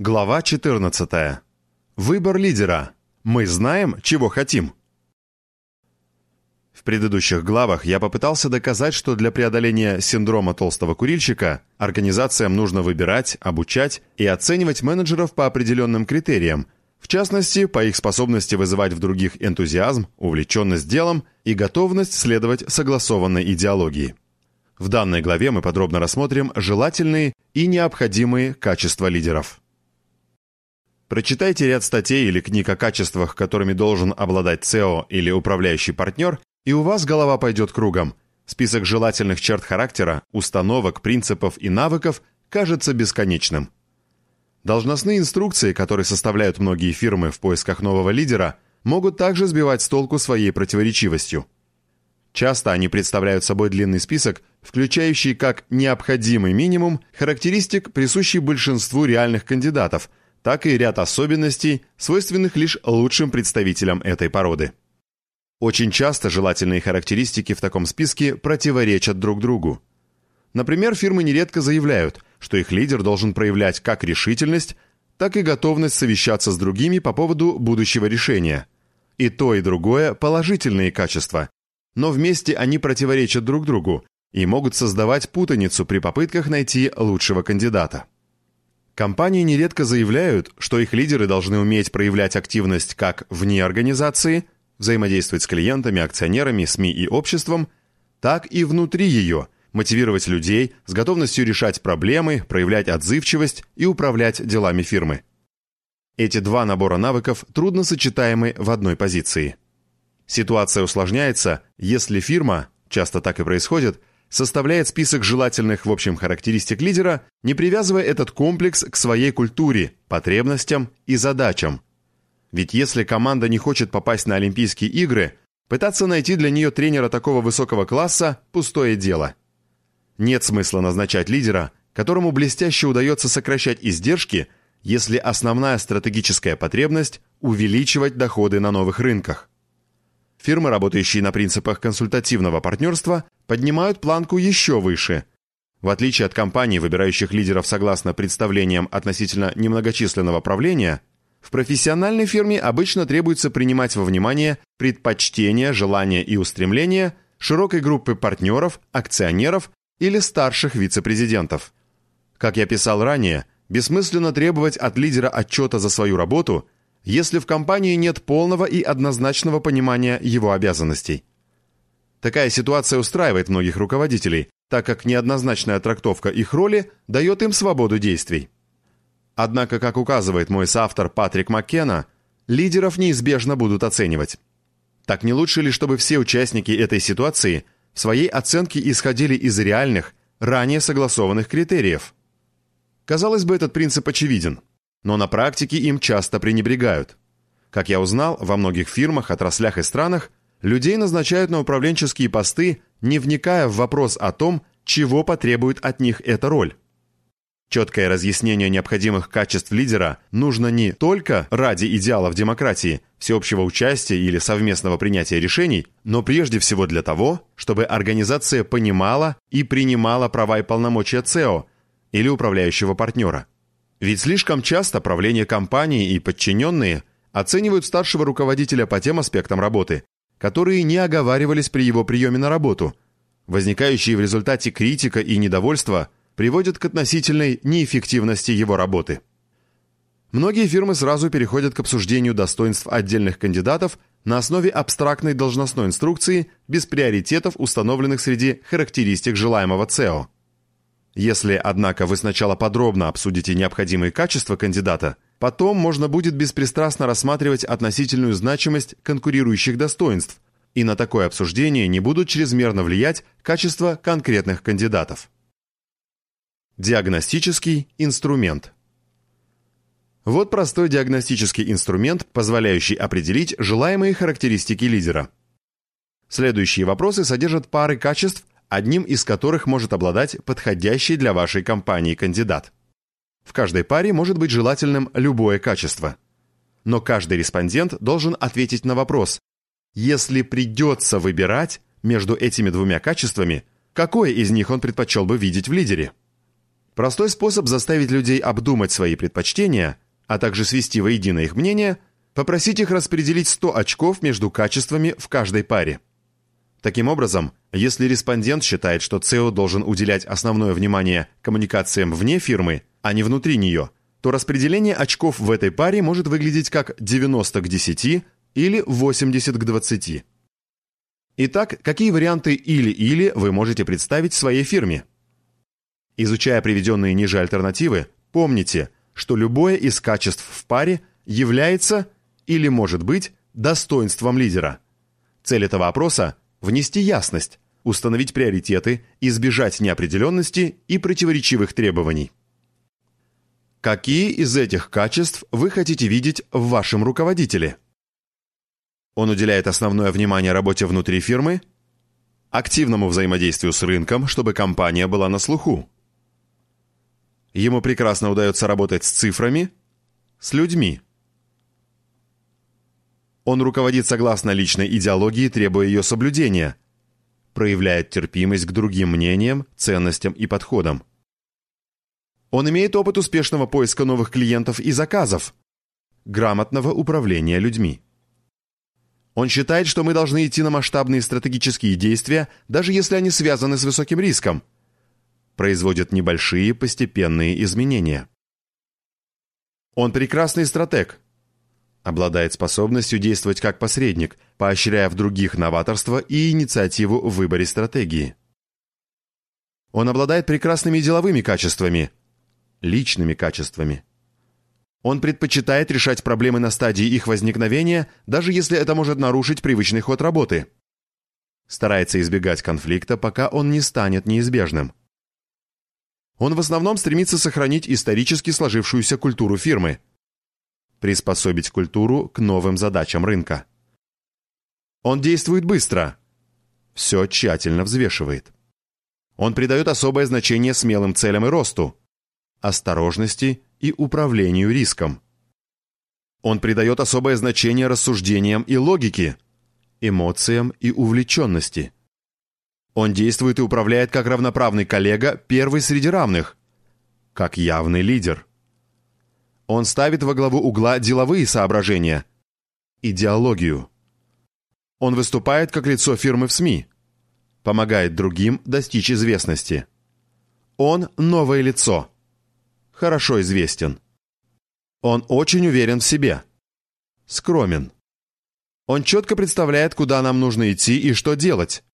Глава 14. Выбор лидера. Мы знаем, чего хотим. В предыдущих главах я попытался доказать, что для преодоления синдрома толстого курильщика организациям нужно выбирать, обучать и оценивать менеджеров по определенным критериям, в частности, по их способности вызывать в других энтузиазм, увлеченность делом и готовность следовать согласованной идеологии. В данной главе мы подробно рассмотрим желательные и необходимые качества лидеров. Прочитайте ряд статей или книг о качествах, которыми должен обладать СЕО или управляющий партнер, и у вас голова пойдет кругом. Список желательных черт характера, установок, принципов и навыков кажется бесконечным. Должностные инструкции, которые составляют многие фирмы в поисках нового лидера, могут также сбивать с толку своей противоречивостью. Часто они представляют собой длинный список, включающий как необходимый минимум характеристик, присущий большинству реальных кандидатов – так и ряд особенностей, свойственных лишь лучшим представителям этой породы. Очень часто желательные характеристики в таком списке противоречат друг другу. Например, фирмы нередко заявляют, что их лидер должен проявлять как решительность, так и готовность совещаться с другими по поводу будущего решения. И то, и другое – положительные качества, но вместе они противоречат друг другу и могут создавать путаницу при попытках найти лучшего кандидата. Компании нередко заявляют, что их лидеры должны уметь проявлять активность как вне организации, взаимодействовать с клиентами, акционерами, СМИ и обществом, так и внутри ее, мотивировать людей с готовностью решать проблемы, проявлять отзывчивость и управлять делами фирмы. Эти два набора навыков трудно сочетаемы в одной позиции. Ситуация усложняется, если фирма, часто так и происходит, составляет список желательных в общем характеристик лидера, не привязывая этот комплекс к своей культуре, потребностям и задачам. Ведь если команда не хочет попасть на Олимпийские игры, пытаться найти для нее тренера такого высокого класса – пустое дело. Нет смысла назначать лидера, которому блестяще удается сокращать издержки, если основная стратегическая потребность – увеличивать доходы на новых рынках. Фирмы, работающие на принципах консультативного партнерства, поднимают планку еще выше. В отличие от компаний, выбирающих лидеров согласно представлениям относительно немногочисленного правления, в профессиональной фирме обычно требуется принимать во внимание предпочтения, желания и устремления широкой группы партнеров, акционеров или старших вице-президентов. Как я писал ранее, бессмысленно требовать от лидера отчета за свою работу – если в компании нет полного и однозначного понимания его обязанностей. Такая ситуация устраивает многих руководителей, так как неоднозначная трактовка их роли дает им свободу действий. Однако, как указывает мой соавтор Патрик Маккена, лидеров неизбежно будут оценивать. Так не лучше ли, чтобы все участники этой ситуации в своей оценке исходили из реальных, ранее согласованных критериев? Казалось бы, этот принцип очевиден но на практике им часто пренебрегают. Как я узнал, во многих фирмах, отраслях и странах людей назначают на управленческие посты, не вникая в вопрос о том, чего потребует от них эта роль. Четкое разъяснение необходимых качеств лидера нужно не только ради идеалов демократии, всеобщего участия или совместного принятия решений, но прежде всего для того, чтобы организация понимала и принимала права и полномочия ЦЕО или управляющего партнера. Ведь слишком часто правление компании и подчиненные оценивают старшего руководителя по тем аспектам работы, которые не оговаривались при его приеме на работу. Возникающие в результате критика и недовольство приводят к относительной неэффективности его работы. Многие фирмы сразу переходят к обсуждению достоинств отдельных кандидатов на основе абстрактной должностной инструкции без приоритетов, установленных среди характеристик желаемого ЦЕО. Если, однако, вы сначала подробно обсудите необходимые качества кандидата, потом можно будет беспристрастно рассматривать относительную значимость конкурирующих достоинств, и на такое обсуждение не будут чрезмерно влиять качества конкретных кандидатов. Диагностический инструмент Вот простой диагностический инструмент, позволяющий определить желаемые характеристики лидера. Следующие вопросы содержат пары качеств, одним из которых может обладать подходящий для вашей компании кандидат. В каждой паре может быть желательным любое качество. Но каждый респондент должен ответить на вопрос, если придется выбирать между этими двумя качествами, какое из них он предпочел бы видеть в лидере? Простой способ заставить людей обдумать свои предпочтения, а также свести воедино их мнение – попросить их распределить 100 очков между качествами в каждой паре. Таким образом, если респондент считает, что ЦЕО должен уделять основное внимание коммуникациям вне фирмы, а не внутри нее, то распределение очков в этой паре может выглядеть как 90 к 10 или 80 к 20. Итак, какие варианты «или-или» вы можете представить в своей фирме? Изучая приведенные ниже альтернативы, помните, что любое из качеств в паре является или может быть достоинством лидера. Цель этого опроса внести ясность, установить приоритеты, избежать неопределенности и противоречивых требований. Какие из этих качеств вы хотите видеть в вашем руководителе? Он уделяет основное внимание работе внутри фирмы, активному взаимодействию с рынком, чтобы компания была на слуху. Ему прекрасно удается работать с цифрами, с людьми. Он руководит согласно личной идеологии, требуя ее соблюдения. Проявляет терпимость к другим мнениям, ценностям и подходам. Он имеет опыт успешного поиска новых клиентов и заказов, грамотного управления людьми. Он считает, что мы должны идти на масштабные стратегические действия, даже если они связаны с высоким риском. Производит небольшие постепенные изменения. Он прекрасный стратег, Обладает способностью действовать как посредник, поощряя в других новаторство и инициативу в выборе стратегии. Он обладает прекрасными деловыми качествами, личными качествами. Он предпочитает решать проблемы на стадии их возникновения, даже если это может нарушить привычный ход работы. Старается избегать конфликта, пока он не станет неизбежным. Он в основном стремится сохранить исторически сложившуюся культуру фирмы – приспособить культуру к новым задачам рынка. Он действует быстро, все тщательно взвешивает. Он придает особое значение смелым целям и росту, осторожности и управлению риском. Он придает особое значение рассуждениям и логике, эмоциям и увлеченности. Он действует и управляет как равноправный коллега, первый среди равных, как явный лидер. Он ставит во главу угла деловые соображения, идеологию. Он выступает как лицо фирмы в СМИ, помогает другим достичь известности. Он новое лицо, хорошо известен. Он очень уверен в себе, скромен. Он четко представляет, куда нам нужно идти и что делать.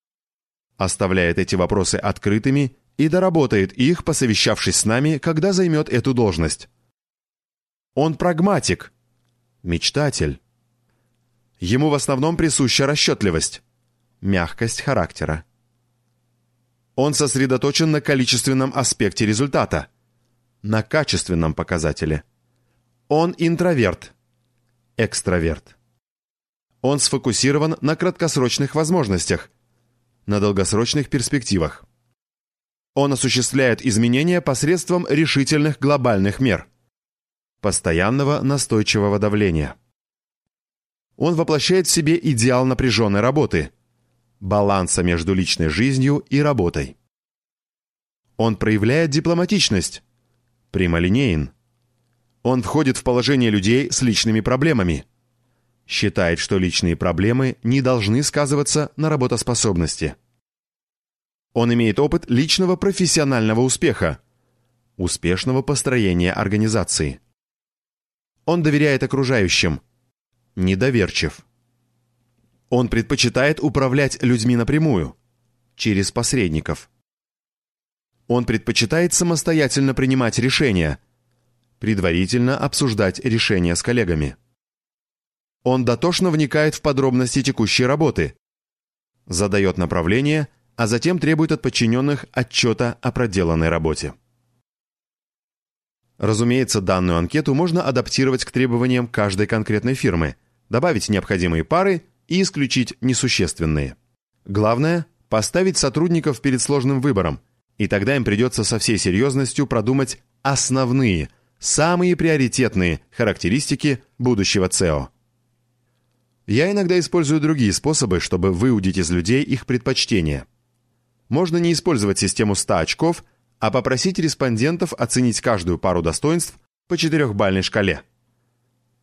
Оставляет эти вопросы открытыми и доработает их, посовещавшись с нами, когда займет эту должность. Он прагматик, мечтатель. Ему в основном присуща расчетливость, мягкость характера. Он сосредоточен на количественном аспекте результата, на качественном показателе. Он интроверт, экстраверт. Он сфокусирован на краткосрочных возможностях, на долгосрочных перспективах. Он осуществляет изменения посредством решительных глобальных мер – постоянного настойчивого давления. Он воплощает в себе идеал напряженной работы, баланса между личной жизнью и работой. Он проявляет дипломатичность, прямолинеен. Он входит в положение людей с личными проблемами. Считает, что личные проблемы не должны сказываться на работоспособности. Он имеет опыт личного профессионального успеха, успешного построения организации. Он доверяет окружающим. Недоверчив. Он предпочитает управлять людьми напрямую, через посредников. Он предпочитает самостоятельно принимать решения, предварительно обсуждать решения с коллегами. Он дотошно вникает в подробности текущей работы, задает направление, а затем требует от подчиненных отчета о проделанной работе. Разумеется, данную анкету можно адаптировать к требованиям каждой конкретной фирмы, добавить необходимые пары и исключить несущественные. Главное – поставить сотрудников перед сложным выбором, и тогда им придется со всей серьезностью продумать основные, самые приоритетные характеристики будущего ЦЕО. Я иногда использую другие способы, чтобы выудить из людей их предпочтения. Можно не использовать систему 100 очков, а попросить респондентов оценить каждую пару достоинств по четырехбальной шкале.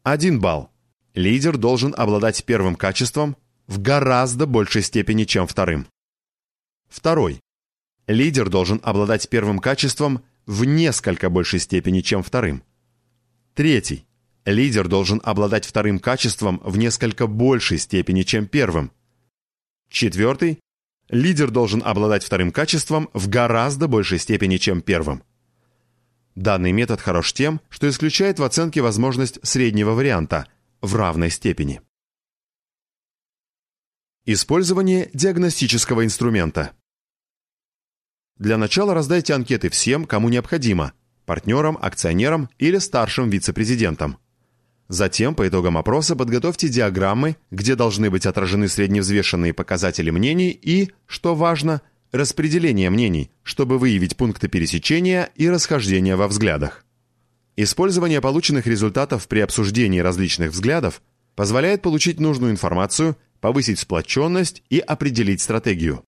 1 балл. Лидер должен обладать первым качеством в гораздо большей степени, чем вторым. Второй. Лидер должен обладать первым качеством в несколько большей степени, чем вторым. Третий. Лидер должен обладать вторым качеством в несколько большей степени, чем первым. Четвертый. Лидер должен обладать вторым качеством в гораздо большей степени, чем первым. Данный метод хорош тем, что исключает в оценке возможность среднего варианта в равной степени. Использование диагностического инструмента. Для начала раздайте анкеты всем, кому необходимо – партнерам, акционерам или старшим вице-президентам. Затем, по итогам опроса, подготовьте диаграммы, где должны быть отражены средневзвешенные показатели мнений и, что важно, распределение мнений, чтобы выявить пункты пересечения и расхождения во взглядах. Использование полученных результатов при обсуждении различных взглядов позволяет получить нужную информацию, повысить сплоченность и определить стратегию.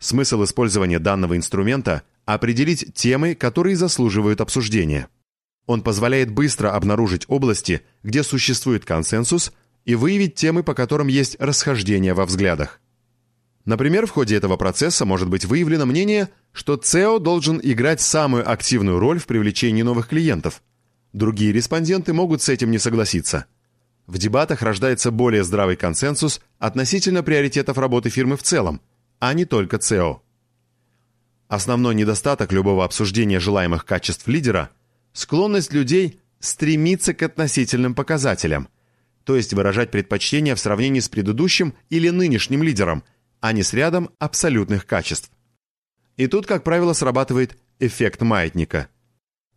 Смысл использования данного инструмента – определить темы, которые заслуживают обсуждения – он позволяет быстро обнаружить области, где существует консенсус, и выявить темы, по которым есть расхождения во взглядах. Например, в ходе этого процесса может быть выявлено мнение, что SEO должен играть самую активную роль в привлечении новых клиентов. Другие респонденты могут с этим не согласиться. В дебатах рождается более здравый консенсус относительно приоритетов работы фирмы в целом, а не только SEO. Основной недостаток любого обсуждения желаемых качеств лидера – Склонность людей стремиться к относительным показателям, то есть выражать предпочтение в сравнении с предыдущим или нынешним лидером, а не с рядом абсолютных качеств. И тут, как правило, срабатывает эффект маятника.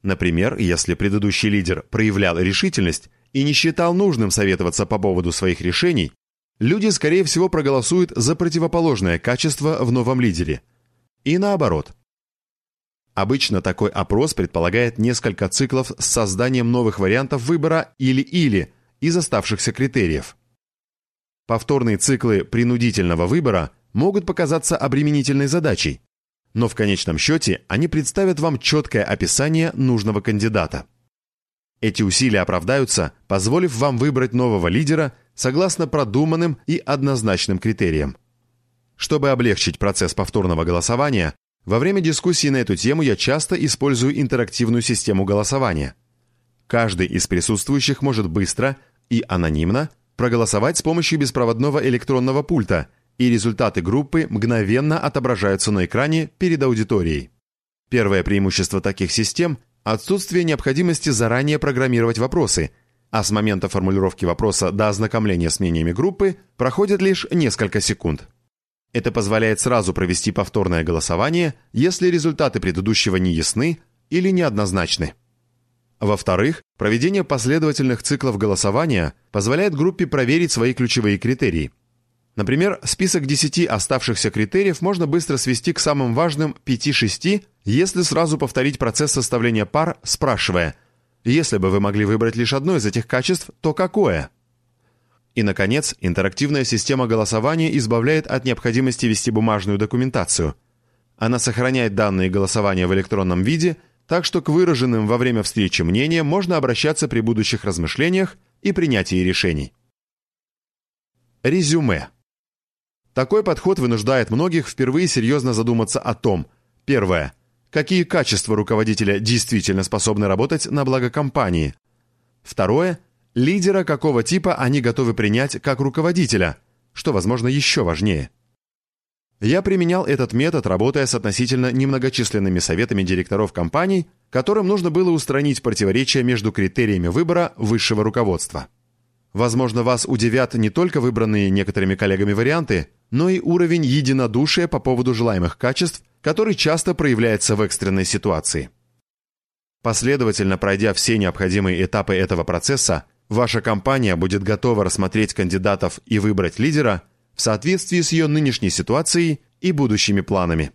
Например, если предыдущий лидер проявлял решительность и не считал нужным советоваться по поводу своих решений, люди, скорее всего, проголосуют за противоположное качество в новом лидере. И наоборот – Обычно такой опрос предполагает несколько циклов с созданием новых вариантов выбора или-или из оставшихся критериев. Повторные циклы принудительного выбора могут показаться обременительной задачей, но в конечном счете они представят вам четкое описание нужного кандидата. Эти усилия оправдаются, позволив вам выбрать нового лидера согласно продуманным и однозначным критериям. Чтобы облегчить процесс повторного голосования, во время дискуссии на эту тему я часто использую интерактивную систему голосования. Каждый из присутствующих может быстро и анонимно проголосовать с помощью беспроводного электронного пульта, и результаты группы мгновенно отображаются на экране перед аудиторией. Первое преимущество таких систем – отсутствие необходимости заранее программировать вопросы, а с момента формулировки вопроса до ознакомления с мнениями группы проходит лишь несколько секунд. Это позволяет сразу провести повторное голосование, если результаты предыдущего не ясны или неоднозначны. Во-вторых, проведение последовательных циклов голосования позволяет группе проверить свои ключевые критерии. Например, список 10 оставшихся критериев можно быстро свести к самым важным 5-6, если сразу повторить процесс составления пар, спрашивая, если бы вы могли выбрать лишь одно из этих качеств, то какое? И, наконец, интерактивная система голосования избавляет от необходимости вести бумажную документацию. Она сохраняет данные голосования в электронном виде, так что к выраженным во время встречи мнениям можно обращаться при будущих размышлениях и принятии решений. Резюме. Такой подход вынуждает многих впервые серьезно задуматься о том, первое, какие качества руководителя действительно способны работать на благо компании, второе – Лидера какого типа они готовы принять как руководителя, что, возможно, еще важнее. Я применял этот метод, работая с относительно немногочисленными советами директоров компаний, которым нужно было устранить противоречия между критериями выбора высшего руководства. Возможно, вас удивят не только выбранные некоторыми коллегами варианты, но и уровень единодушия по поводу желаемых качеств, который часто проявляется в экстренной ситуации. Последовательно пройдя все необходимые этапы этого процесса, Ваша компания будет готова рассмотреть кандидатов и выбрать лидера в соответствии с ее нынешней ситуацией и будущими планами.